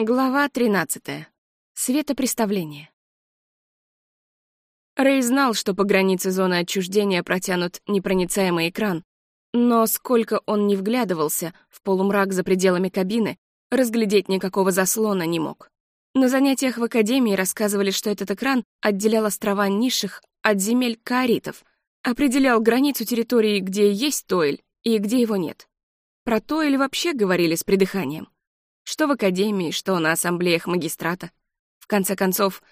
Глава 13. Светопреставление. Рэй знал, что по границе зоны отчуждения протянут непроницаемый экран, но сколько он не вглядывался в полумрак за пределами кабины, разглядеть никакого заслона не мог. На занятиях в Академии рассказывали, что этот экран отделял острова низших от земель каоритов, определял границу территории, где есть Тойль и где его нет. Про Тойль вообще говорили с придыханием что в академии, что на ассамблеях магистрата. В конце концов,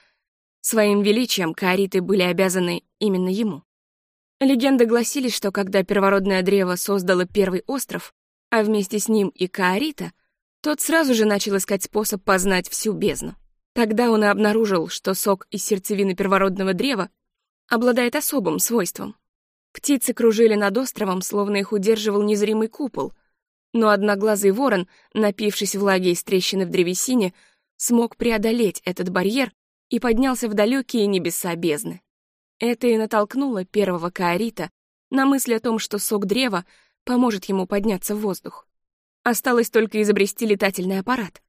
своим величием каориты были обязаны именно ему. Легенды гласили, что когда первородное древо создало первый остров, а вместе с ним и каорита, тот сразу же начал искать способ познать всю бездну. Тогда он и обнаружил, что сок из сердцевины первородного древа обладает особым свойством. Птицы кружили над островом, словно их удерживал незримый купол — но одноглазый ворон, напившись влаги из трещины в древесине, смог преодолеть этот барьер и поднялся в далекие небеса бездны. Это и натолкнуло первого каорита на мысль о том, что сок древа поможет ему подняться в воздух. Осталось только изобрести летательный аппарат.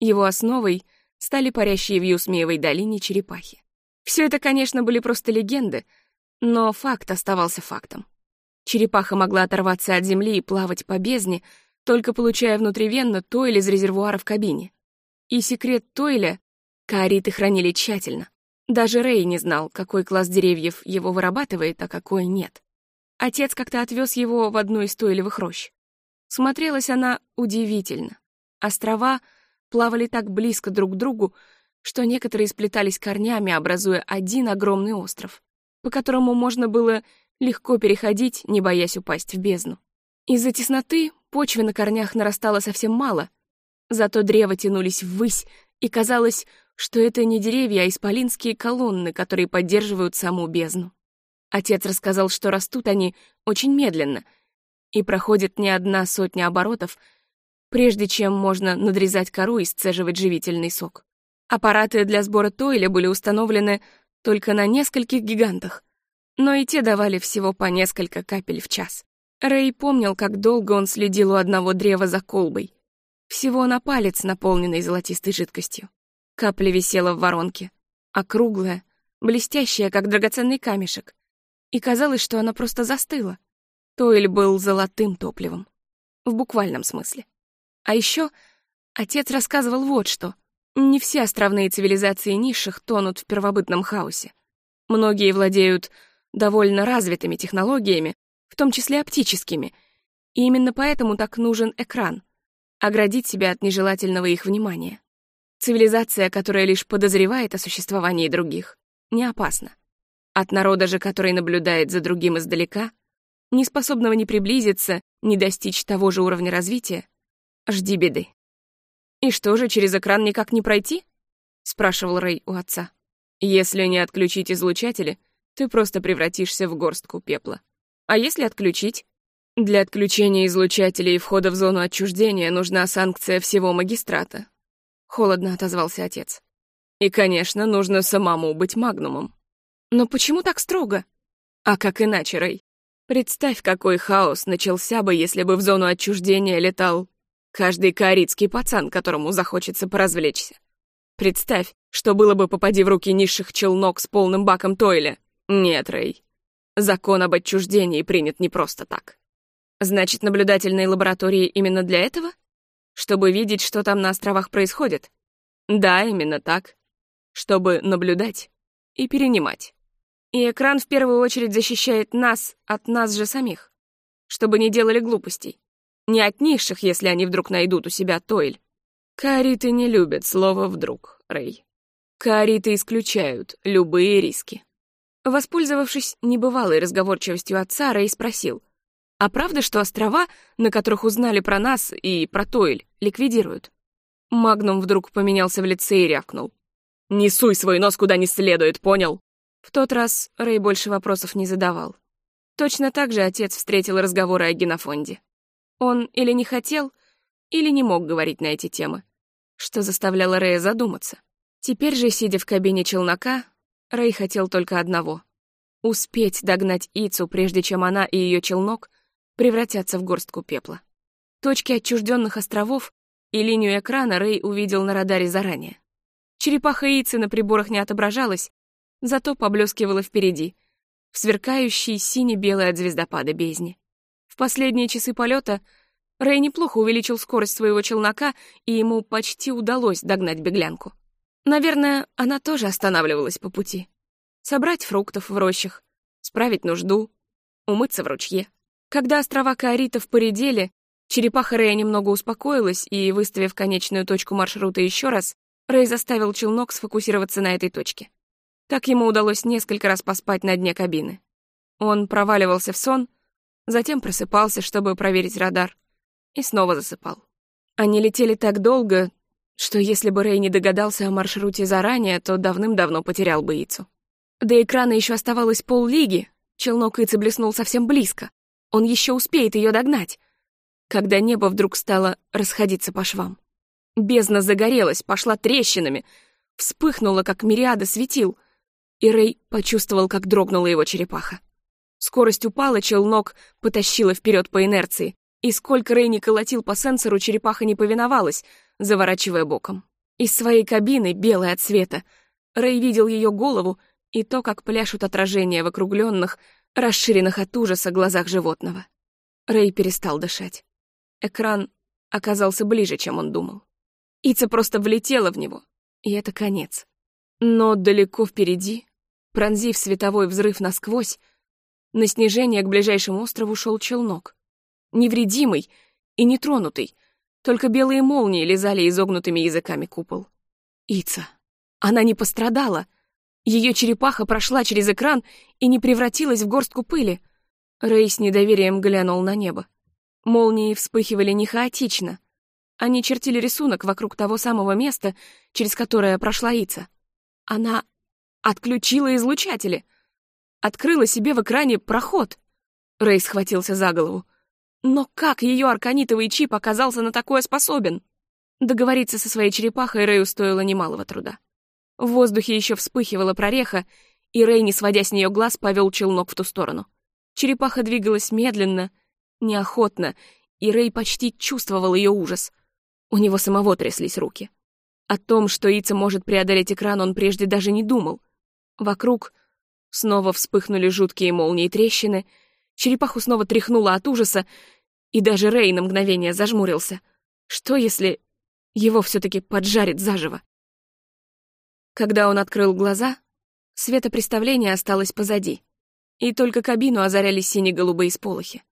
Его основой стали парящие в Юсмеевой долине черепахи. Все это, конечно, были просто легенды, но факт оставался фактом. Черепаха могла оторваться от земли и плавать по бездне, только получая внутривенно тойль из резервуара в кабине. И секрет тойля каориты хранили тщательно. Даже Рэй не знал, какой класс деревьев его вырабатывает, а какой нет. Отец как-то отвез его в одну из тойлевых рощ. Смотрелась она удивительно. Острова плавали так близко друг к другу, что некоторые сплетались корнями, образуя один огромный остров, по которому можно было легко переходить, не боясь упасть в бездну. Из-за тесноты почвы на корнях нарастало совсем мало, зато древа тянулись ввысь, и казалось, что это не деревья, а исполинские колонны, которые поддерживают саму бездну. Отец рассказал, что растут они очень медленно, и проходит не одна сотня оборотов, прежде чем можно надрезать кору и сцеживать живительный сок. Аппараты для сбора тойля были установлены только на нескольких гигантах, но и те давали всего по несколько капель в час. Рэй помнил, как долго он следил у одного древа за колбой. Всего на палец, наполненный золотистой жидкостью. Капля висела в воронке, округлая, блестящая, как драгоценный камешек. И казалось, что она просто застыла. Тойль был золотым топливом. В буквальном смысле. А еще отец рассказывал вот что. Не все островные цивилизации низших тонут в первобытном хаосе. Многие владеют довольно развитыми технологиями, в том числе оптическими, и именно поэтому так нужен экран — оградить себя от нежелательного их внимания. Цивилизация, которая лишь подозревает о существовании других, не опасна. От народа же, который наблюдает за другим издалека, не способного ни приблизиться, ни достичь того же уровня развития, жди беды. «И что же, через экран никак не пройти?» — спрашивал Рэй у отца. «Если не отключить излучатели, ты просто превратишься в горстку пепла. А если отключить? Для отключения излучателей и входа в зону отчуждения нужна санкция всего магистрата. Холодно отозвался отец. И, конечно, нужно самому быть магнумом. Но почему так строго? А как иначе, Рэй? Представь, какой хаос начался бы, если бы в зону отчуждения летал каждый каоритский пацан, которому захочется поразвлечься. Представь, что было бы, попади в руки низших челнок с полным баком Тойля. Нет, Рэй. Закон об отчуждении принят не просто так. Значит, наблюдательные лаборатории именно для этого? Чтобы видеть, что там на островах происходит? Да, именно так. Чтобы наблюдать и перенимать. И экран в первую очередь защищает нас от нас же самих. Чтобы не делали глупостей. Не от низших, если они вдруг найдут у себя Тойль. Каориты не любят слово «вдруг», Рэй. Каориты исключают любые риски. Воспользовавшись небывалой разговорчивостью отца, Рэй спросил, «А правда, что острова, на которых узнали про нас и про Тойль, ликвидируют?» Магнум вдруг поменялся в лице и рявкнул. «Не суй свой нос куда не следует, понял?» В тот раз Рэй больше вопросов не задавал. Точно так же отец встретил разговоры о генофонде. Он или не хотел, или не мог говорить на эти темы, что заставляло Рэя задуматься. Теперь же, сидя в кабине челнока, Рэй хотел только одного — успеть догнать Ицу, прежде чем она и ее челнок превратятся в горстку пепла. Точки отчужденных островов и линию экрана Рэй увидел на радаре заранее. Черепаха яйца на приборах не отображалась, зато поблескивала впереди, в сверкающей сине-белой от звездопада бездне. В последние часы полета Рэй неплохо увеличил скорость своего челнока, и ему почти удалось догнать беглянку. Наверное, она тоже останавливалась по пути. Собрать фруктов в рощах, справить нужду, умыться в ручье. Когда острова Каоритов поредели, черепаха Рэя немного успокоилась, и, выставив конечную точку маршрута еще раз, Рэй заставил челнок сфокусироваться на этой точке. Так ему удалось несколько раз поспать на дне кабины. Он проваливался в сон, затем просыпался, чтобы проверить радар, и снова засыпал. Они летели так долго, что если бы Рэй не догадался о маршруте заранее, то давным-давно потерял бы Ицу. До экрана еще оставалось поллиги, челнок Ицы блеснул совсем близко. Он еще успеет ее догнать, когда небо вдруг стало расходиться по швам. Бездна загорелась, пошла трещинами, вспыхнула, как мириада светил, и Рэй почувствовал, как дрогнула его черепаха. Скорость упала, челнок потащила вперед по инерции, и сколько Рэй не колотил по сенсору, черепаха не повиновалась, заворачивая боком. Из своей кабины, белой от света, Рэй видел ее голову и то, как пляшут отражения в округленных, расширенных от ужаса глазах животного. Рэй перестал дышать. Экран оказался ближе, чем он думал. Ица просто влетела в него, и это конец. Но далеко впереди, пронзив световой взрыв насквозь, на снижение к ближайшему острову шел челнок. Невредимый и нетронутый, только белые молнии лизали изогнутыми языками купол. Ица. Она не пострадала. Ее черепаха прошла через экран и не превратилась в горстку пыли. Рэй с недоверием глянул на небо. Молнии вспыхивали не хаотично, они чертили рисунок вокруг того самого места, через которое прошла Ица. Она отключила излучатели. Открыла себе в экране проход. Рэй схватился за голову. Но как ее арканитовый чип оказался на такое способен? Договориться со своей черепахой Рэю стоило немалого труда. В воздухе еще вспыхивала прореха, и Рэй, не сводя с нее глаз, повел челнок в ту сторону. Черепаха двигалась медленно, неохотно, и Рэй почти чувствовал ее ужас — у него самого тряслись руки. О том, что Ица может преодолеть экран, он прежде даже не думал. Вокруг снова вспыхнули жуткие молнии и трещины, черепаху снова тряхнуло от ужаса, и даже Рэй на мгновение зажмурился. Что, если его все таки поджарит заживо? Когда он открыл глаза, светопреставление осталось позади, и только кабину озаряли сине-голубые сполохи.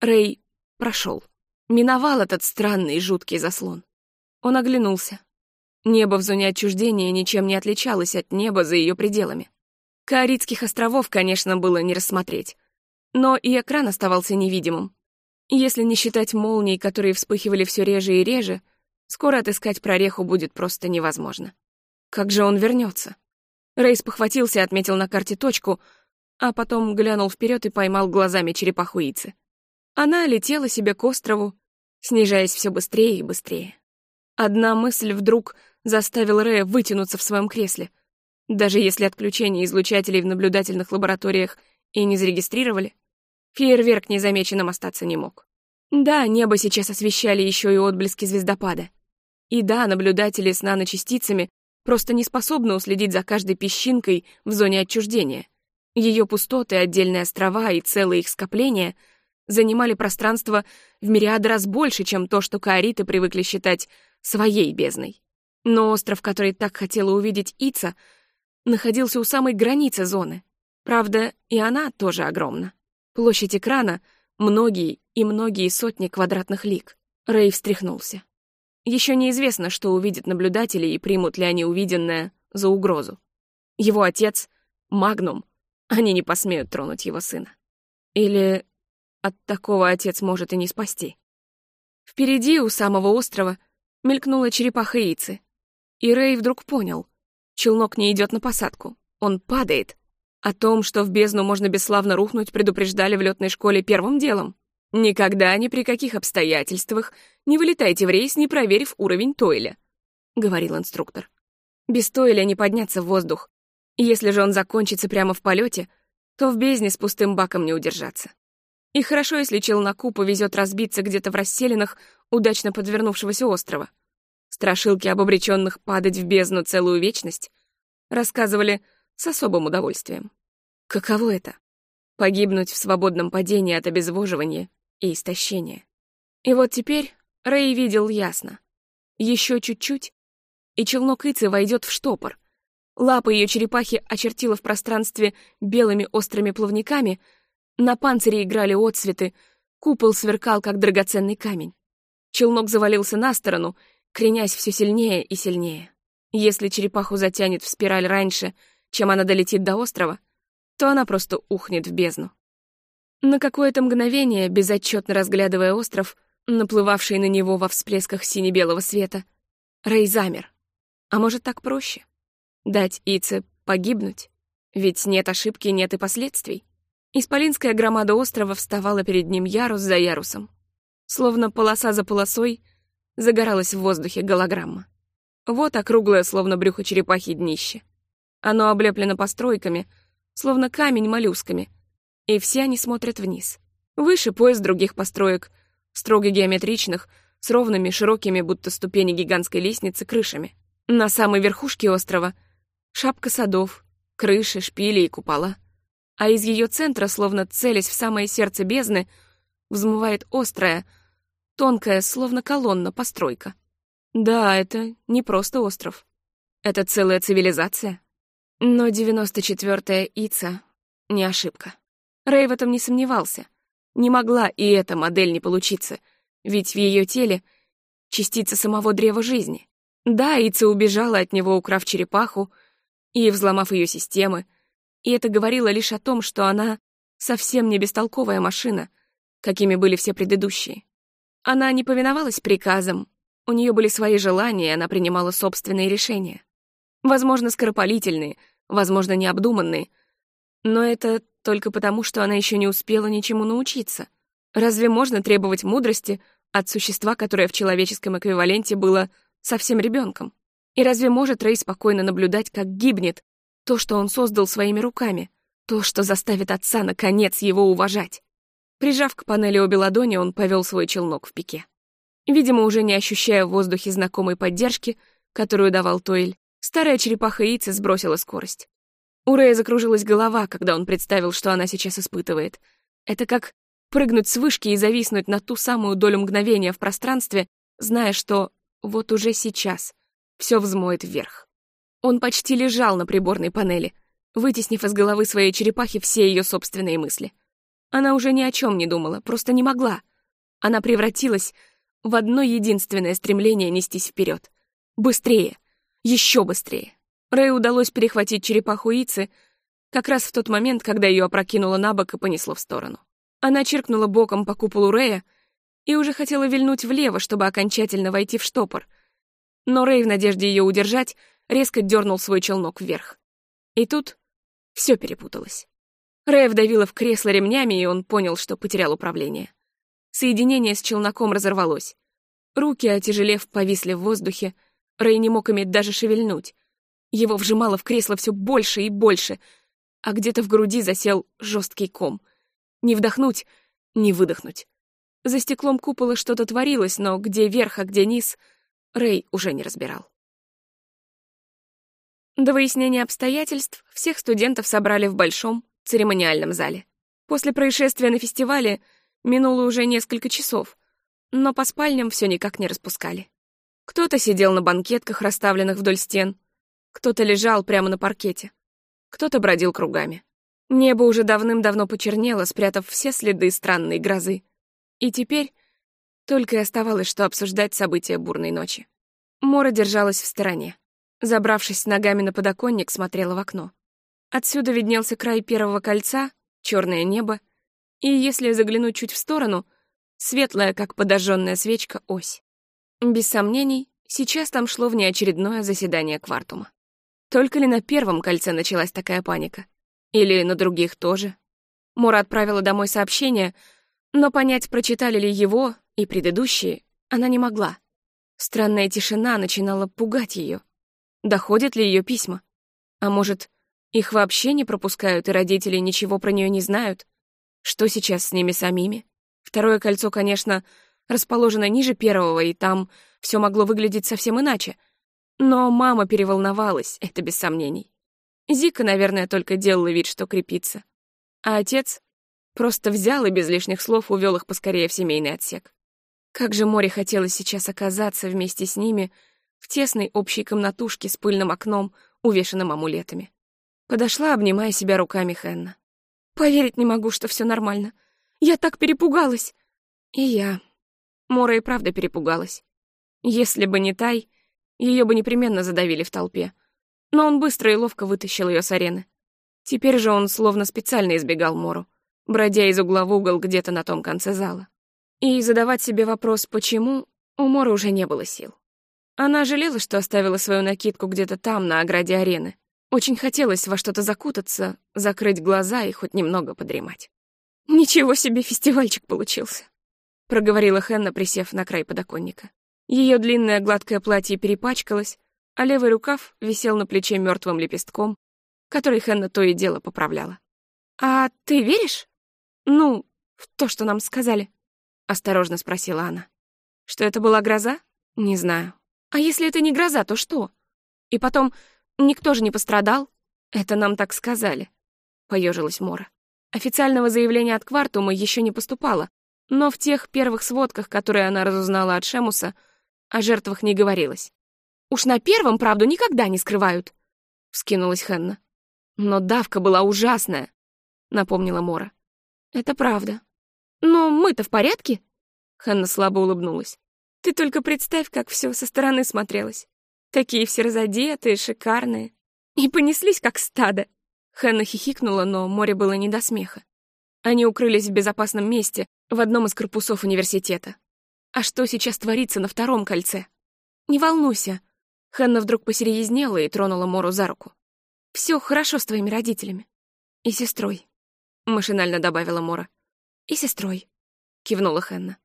Рэй прошел миновал этот странный и жуткий заслон. Он оглянулся. Небо в зоне отчуждения ничем не отличалось от неба за ее пределами. Каоритских островов, конечно, было не рассмотреть. Но и экран оставался невидимым. Если не считать молний, которые вспыхивали все реже и реже, скоро отыскать прореху будет просто невозможно. Как же он вернется? Рейс похватился отметил на карте точку, а потом глянул вперед и поймал глазами черепаху Ицы. Она летела себе к острову, снижаясь все быстрее и быстрее. Одна мысль вдруг заставила Рэя вытянуться в своем кресле. Даже если отключение излучателей в наблюдательных лабораториях и не зарегистрировали, фейерверк незамеченным остаться не мог. Да, небо сейчас освещали еще и отблески звездопада. И да, наблюдатели с наночастицами просто не способны уследить за каждой песчинкой в зоне отчуждения. Ее пустоты, отдельные острова и целые их скопления — занимали пространство в мириады раз больше, чем то, что каориты привыкли считать своей бездной. Но остров, который так хотела увидеть Ица, находился у самой границы зоны. Правда, и она тоже огромна. Площадь экрана — многие и многие сотни квадратных лиг. Рэй встряхнулся. Еще неизвестно, что увидят наблюдатели и примут ли они увиденное за угрозу. Его отец — Магнум. Они не посмеют тронуть его сына. Или от такого отец может и не спасти. Впереди, у самого острова, мелькнула черепаха Ицы. И Рэй вдруг понял. Челнок не идет на посадку. Он падает. О том, что в бездну можно бесславно рухнуть, предупреждали в летной школе первым делом. Никогда ни при каких обстоятельствах не вылетайте в рейс, не проверив уровень Тойля, — говорил инструктор. Без Тойля не подняться в воздух. Если же он закончится прямо в полете, то в бездне с пустым баком не удержаться. И хорошо, если челноку повезет разбиться где-то в расселенных удачно подвернувшегося острова. Страшилки об обреченных падать в бездну целую вечность рассказывали с особым удовольствием. Каково это? Погибнуть в свободном падении от обезвоживания и истощения. И вот теперь Рэй видел ясно. Еще чуть-чуть, и челнок Ицы войдет в штопор. Лапы ее черепахи очертила в пространстве белыми острыми плавниками, на панцире играли отцветы, купол сверкал, как драгоценный камень. Челнок завалился на сторону, кренясь все сильнее и сильнее. Если черепаху затянет в спираль раньше, чем она долетит до острова, то она просто ухнет в бездну. На какое-то мгновение, безотчетно разглядывая остров, наплывавший на него во всплесках сине-белого света, Рэй замер. А может, так проще? Дать Ице погибнуть? Ведь нет ошибки, нет и последствий. Исполинская громада острова вставала перед ним ярус за ярусом. Словно полоса за полосой загоралась в воздухе голограмма. Вот округлое, словно брюхо черепахи, днище. Оно облеплено постройками, словно камень моллюсками, и все они смотрят вниз. Выше пояс других построек, строго геометричных, с ровными, широкими, будто ступени гигантской лестницы, крышами. На самой верхушке острова — шапка садов, крыши, шпили и купола. А из ее центра, словно целясь в самое сердце бездны, взмывает острая, тонкая, словно колонна, постройка. Да, это не просто остров. Это целая цивилизация. Но 94-я Ица — не ошибка. Рэй в этом не сомневался. Не могла и эта модель не получиться, ведь в ее теле частица самого древа жизни. Да, Ица убежала от него, украв черепаху и взломав ее системы, и это говорило лишь о том, что она совсем не бестолковая машина, какими были все предыдущие. Она не повиновалась приказам, у нее были свои желания, она принимала собственные решения. Возможно, скоропалительные, возможно, необдуманные, но это только потому, что она еще не успела ничему научиться. Разве можно требовать мудрости от существа, которое в человеческом эквиваленте было совсем ребенком? И разве может Рэй спокойно наблюдать, как гибнет то, что он создал своими руками, то, что заставит отца наконец его уважать? Прижав к панели обе ладони, он повел свой челнок в пике. Видимо, уже не ощущая в воздухе знакомой поддержки, которую давал Тойль, старая черепаха Ицы сбросила скорость. У Рэя закружилась голова, когда он представил, что она сейчас испытывает. Это как прыгнуть с вышки и зависнуть на ту самую долю мгновения в пространстве, зная, что вот уже сейчас все взмоет вверх. Он почти лежал на приборной панели, вытеснив из головы своей черепахи все ее собственные мысли. Она уже ни о чем не думала, просто не могла. Она превратилась в одно единственное стремление нестись вперед. Быстрее, еще быстрее. Рэй удалось перехватить черепаху Ицы как раз в тот момент, когда ее опрокинуло на бок и понесло в сторону. Она чиркнула боком по куполу Рэя и уже хотела вильнуть влево, чтобы окончательно войти в штопор. Но Рэй, в надежде ее удержать, резко дернул свой челнок вверх. И тут все перепуталось. Рэй вдавила в кресло ремнями, и он понял, что потерял управление. Соединение с челноком разорвалось. Руки, отяжелев, повисли в воздухе, Рэй не мог иметь даже шевельнуть. Его вжимало в кресло все больше и больше, а где-то в груди засел жесткий ком. Не вдохнуть, не выдохнуть. За стеклом купола что-то творилось, но где верх, а где низ, Рэй уже не разбирал. До выяснения обстоятельств всех студентов собрали в большом церемониальном зале. После происшествия на фестивале минуло уже несколько часов, но по спальням все никак не распускали. Кто-то сидел на банкетках, расставленных вдоль стен, кто-то лежал прямо на паркете. Кто-то бродил кругами. Небо уже давным-давно почернело, спрятав все следы странной грозы. И теперь только и оставалось, что обсуждать события бурной ночи. Мора держалась в стороне. Забравшись ногами на подоконник, смотрела в окно. Отсюда виднелся край первого кольца, черное небо, и, если заглянуть чуть в сторону, светлая, как подожженная свечка, ось. Без сомнений, сейчас там шло внеочередное заседание квартума. Только ли на первом кольце началась такая паника? Или на других тоже? Мора отправила домой сообщение, но понять, прочитали ли его и предыдущие, она не могла. Странная тишина начинала пугать ее. Доходят ли ее письма? А может, их вообще не пропускают, и родители ничего про нее не знают? Что сейчас с ними самими? Второе кольцо, конечно, расположена ниже первого, и там все могло выглядеть совсем иначе. Но мама переволновалась, это без сомнений. Зика, наверное, только делала вид, что крепится. А отец просто взял и без лишних слов увел их поскорее в семейный отсек. Как же море хотелось сейчас оказаться вместе с ними в тесной общей комнатушке с пыльным окном, увешанным амулетами. Подошла, обнимая себя руками Хенна. «Поверить не могу, что все нормально. Я так перепугалась!» И я. Мора и правда перепугалась. Если бы не Тай, ее бы непременно задавили в толпе. Но он быстро и ловко вытащил ее с арены. Теперь же он словно специально избегал Мору, бродя из угла в угол где-то на том конце зала. И задавать себе вопрос «почему?» у Моры уже не было сил. Она жалела, что оставила свою накидку где-то там, на ограде арены. Очень хотелось во что-то закутаться, закрыть глаза и хоть немного подремать. «Ничего себе фестивальчик получился», — проговорила Хенна, присев на край подоконника. Ее длинное гладкое платье перепачкалось, а левый рукав висел на плече мертвым лепестком, который Хенна то и дело поправляла. «А ты веришь? Ну, в то, что нам сказали?» — осторожно спросила она. «Что это была гроза? Не знаю. А если это не гроза, то что? И потом, никто же не пострадал. Это нам так сказали», — поежилась Мора. Официального заявления от Квартума еще не поступало, но в тех первых сводках, которые она разузнала от Шемуса, о жертвах не говорилось. «Уж на первом правду никогда не скрывают», — вскинулась Хенна. «Но давка была ужасная», — напомнила Мора. «Это правда. Но мы-то в порядке?» Хенна слабо улыбнулась. «Ты только представь, как все со стороны смотрелось. Такие все разодетые, шикарные. И понеслись, как стадо». Хенна хихикнула, но море было не до смеха. Они укрылись в безопасном месте, в одном из корпусов университета. А что сейчас творится на втором кольце? Не волнуйся. Ханна вдруг посерьезнела и тронула Мору за руку. Все хорошо с твоими родителями. И сестрой. Машинально добавила Мора. И сестрой. Кивнула Ханна.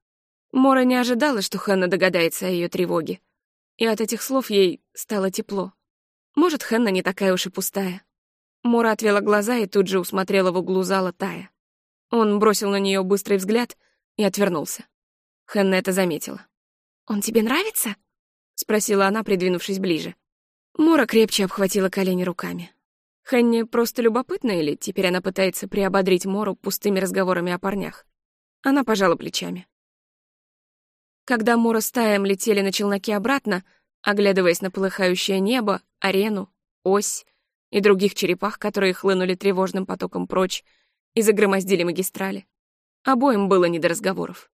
Мора не ожидала, что Ханна догадается о ее тревоге. И от этих слов ей стало тепло. Может, Ханна не такая уж и пустая. Мора отвела глаза и тут же усмотрела в углу зала Тая. Он бросил на нее быстрый взгляд и отвернулся. Ханна это заметила. «Он тебе нравится?» — спросила она, придвинувшись ближе. Мора крепче обхватила колени руками. Ханне просто любопытно или теперь она пытается приободрить Мору пустыми разговорами о парнях? Она пожала плечами. Когда Мора с Таем летели на челноке обратно, оглядываясь на полыхающее небо, арену, ось и других черепах, которые хлынули тревожным потоком прочь и загромоздили магистрали, обоим было не до разговоров.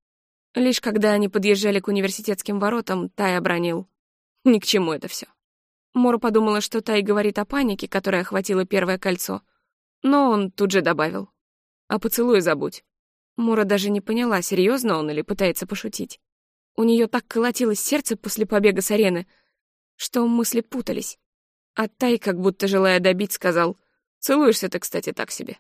Лишь когда они подъезжали к университетским воротам, Тай обронил. Ни к чему это все. Мора подумала, что Тай говорит о панике, которая охватила первое кольцо. Но он тут же добавил. «А поцелуй забудь». Мора даже не поняла, серьезно он или пытается пошутить. У нее так колотилось сердце после побега с арены, что мысли путались. А Тай, как будто желая добить, сказал, «Целуешься ты, кстати, так себе».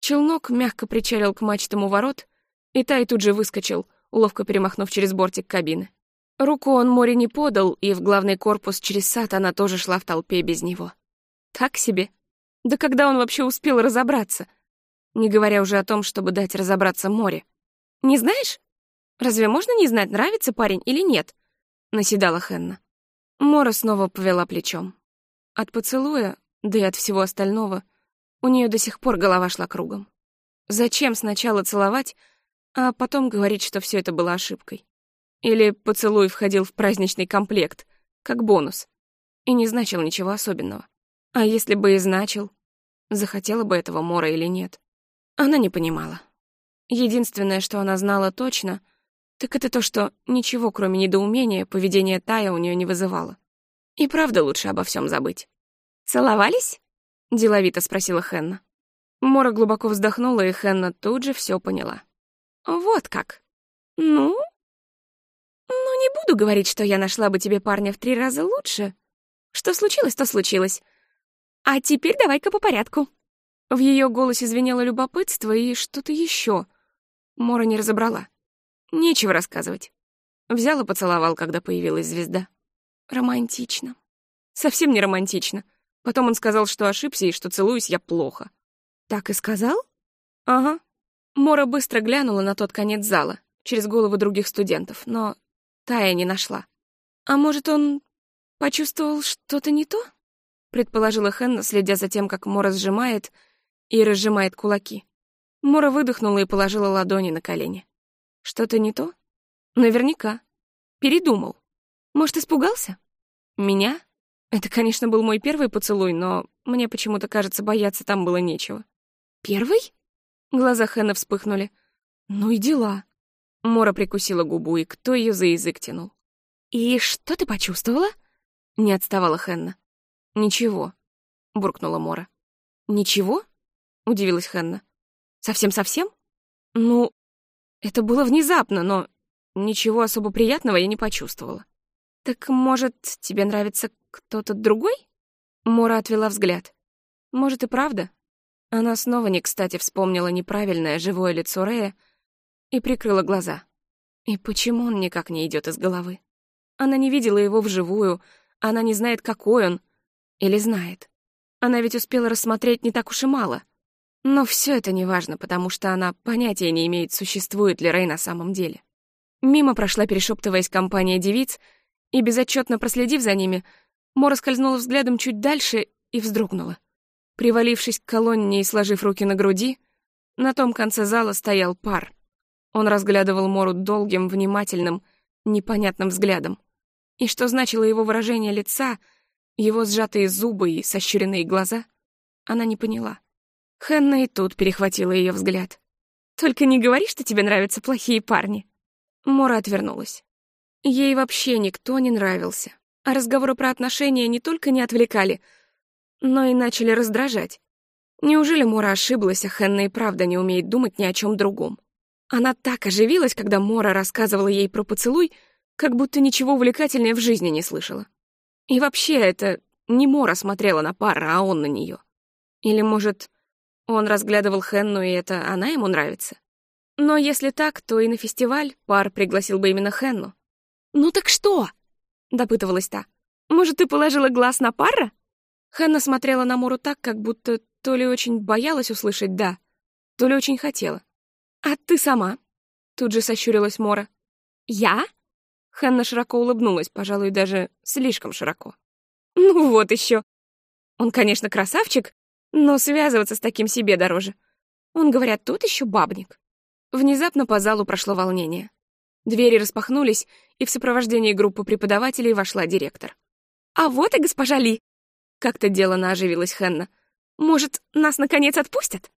Челнок мягко причалил к мачтам у ворот, и Тай тут же выскочил, ловко перемахнув через бортик кабины. Руку он море не подал, и в главный корпус через сад она тоже шла в толпе без него. Так себе. Да когда он вообще успел разобраться? Не говоря уже о том, чтобы дать разобраться море. «Не знаешь? Разве можно не знать, нравится парень или нет?» — наседала Хенна. Мора снова повела плечом. От поцелуя, да и от всего остального, у нее до сих пор голова шла кругом. Зачем сначала целовать, а потом говорить, что все это было ошибкой. Или поцелуй входил в праздничный комплект, как бонус, и не значил ничего особенного. А если бы и значил, захотела бы этого Мора или нет? Она не понимала. Единственное, что она знала точно, так это то, что ничего, кроме недоумения, поведение Тая у нее не вызывало. И правда лучше обо всем забыть. «Целовались?» — деловито спросила Хенна. Мора глубоко вздохнула, и Хенна тут же все поняла. «Вот как? Ну?» «Ну, не буду говорить, что я нашла бы тебе парня в три раза лучше. Что случилось, то случилось. А теперь давай-ка по порядку». В ее голосе звенело любопытство и что-то еще. Мора не разобрала. Нечего рассказывать. Взял и поцеловал, когда появилась звезда. Романтично. Совсем не романтично. Потом он сказал, что ошибся и что целуюсь я плохо. Так и сказал? Ага. Мора быстро глянула на тот конец зала. через головы других студентов, но Тая не нашла. А может, он почувствовал что-то не то? Предположила Хенна, следя за тем, как Мора сжимает и разжимает кулаки. Мора выдохнула и положила ладони на колени. Что-то не то? Наверняка. Передумал. Может, испугался? Меня? Это, конечно, был мой первый поцелуй, но мне почему-то кажется, бояться там было нечего. Первый? Глаза Хэна вспыхнули. Ну и дела. Мора прикусила губу, и кто ее за язык тянул? «И что ты почувствовала?» Не отставала Хенна. «Ничего», — буркнула Мора. «Ничего?» — удивилась Хенна. «Совсем-совсем?» «Ну, это было внезапно, но ничего особо приятного я не почувствовала». «Так, может, тебе нравится кто-то другой?» Мора отвела взгляд. «Может, и правда?» Она снова не кстати вспомнила неправильное живое лицо Рея и прикрыла глаза. И почему он никак не идет из головы? Она не видела его вживую, она не знает, какой он. Или знает. Она ведь успела рассмотреть не так уж и мало. Но все это не важно, потому что она понятия не имеет, существует ли Рэй на самом деле. Мимо прошла, перешептываясь, компания девиц, и, безотчетно проследив за ними, Мора скользнула взглядом чуть дальше и вздрогнула. Привалившись к колонне и сложив руки на груди, на том конце зала стоял пар. Он разглядывал Мору долгим, внимательным, непонятным взглядом. И что значило его выражение лица, его сжатые зубы и сощуренные глаза, она не поняла. Хенна и тут перехватила ее взгляд. «Только не говори, что тебе нравятся плохие парни». Мора отвернулась. Ей вообще никто не нравился, а разговоры про отношения не только не отвлекали, но и начали раздражать. Неужели Мора ошиблась, а Хенна и правда не умеет думать ни о чем другом? Она так оживилась, когда Мора рассказывала ей про поцелуй, как будто ничего увлекательнее в жизни не слышала. И вообще, это не Мора смотрела на пара, а он на нее. Или, может, он разглядывал Хенну, и это она ему нравится? Но если так, то и на фестиваль пар пригласил бы именно Хенну. «Ну так что?» — допытывалась та. «Может, ты положила глаз на пара?» Хенна смотрела на Мору так, как будто то ли очень боялась услышать «да», то ли очень хотела. «А ты сама?» — тут же сощурилась Мора. «Я?» Ханна широко улыбнулась, пожалуй, даже слишком широко. «Ну вот еще. Он, конечно, красавчик, но связываться с таким себе дороже. Он, говорят, тут еще бабник». Внезапно по залу прошло волнение. Двери распахнулись, и в сопровождении группы преподавателей вошла директор. «А вот и госпожа Ли!» Как-то делано оживилась Хенна. «Может, нас, наконец, отпустят?»